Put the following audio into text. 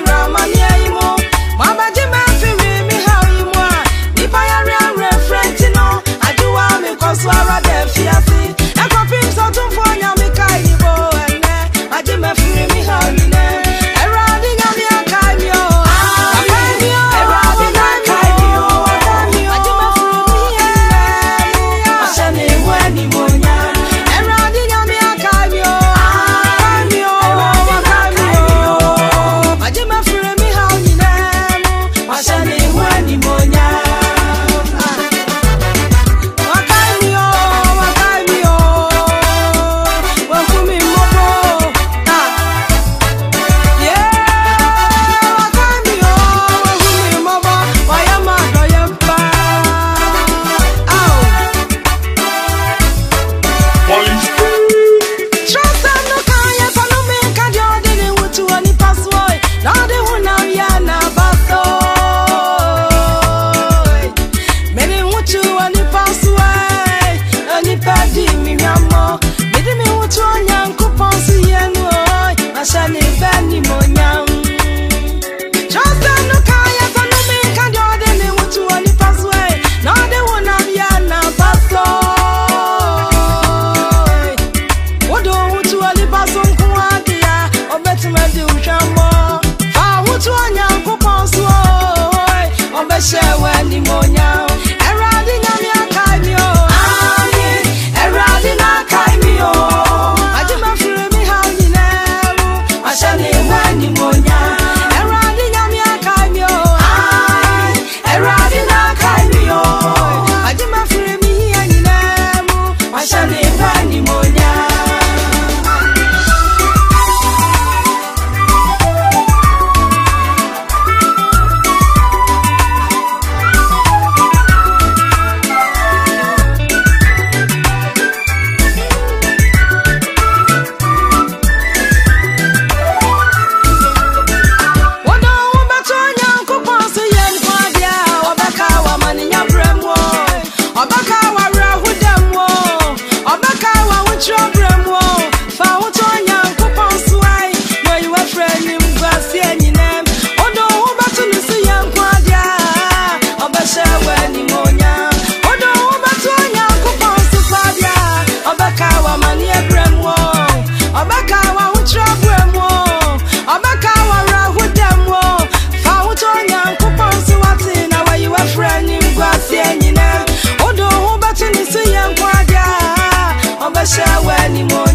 moabɛgye mafiri ṣẹ̀wẹ̀ me mo yá. anymore.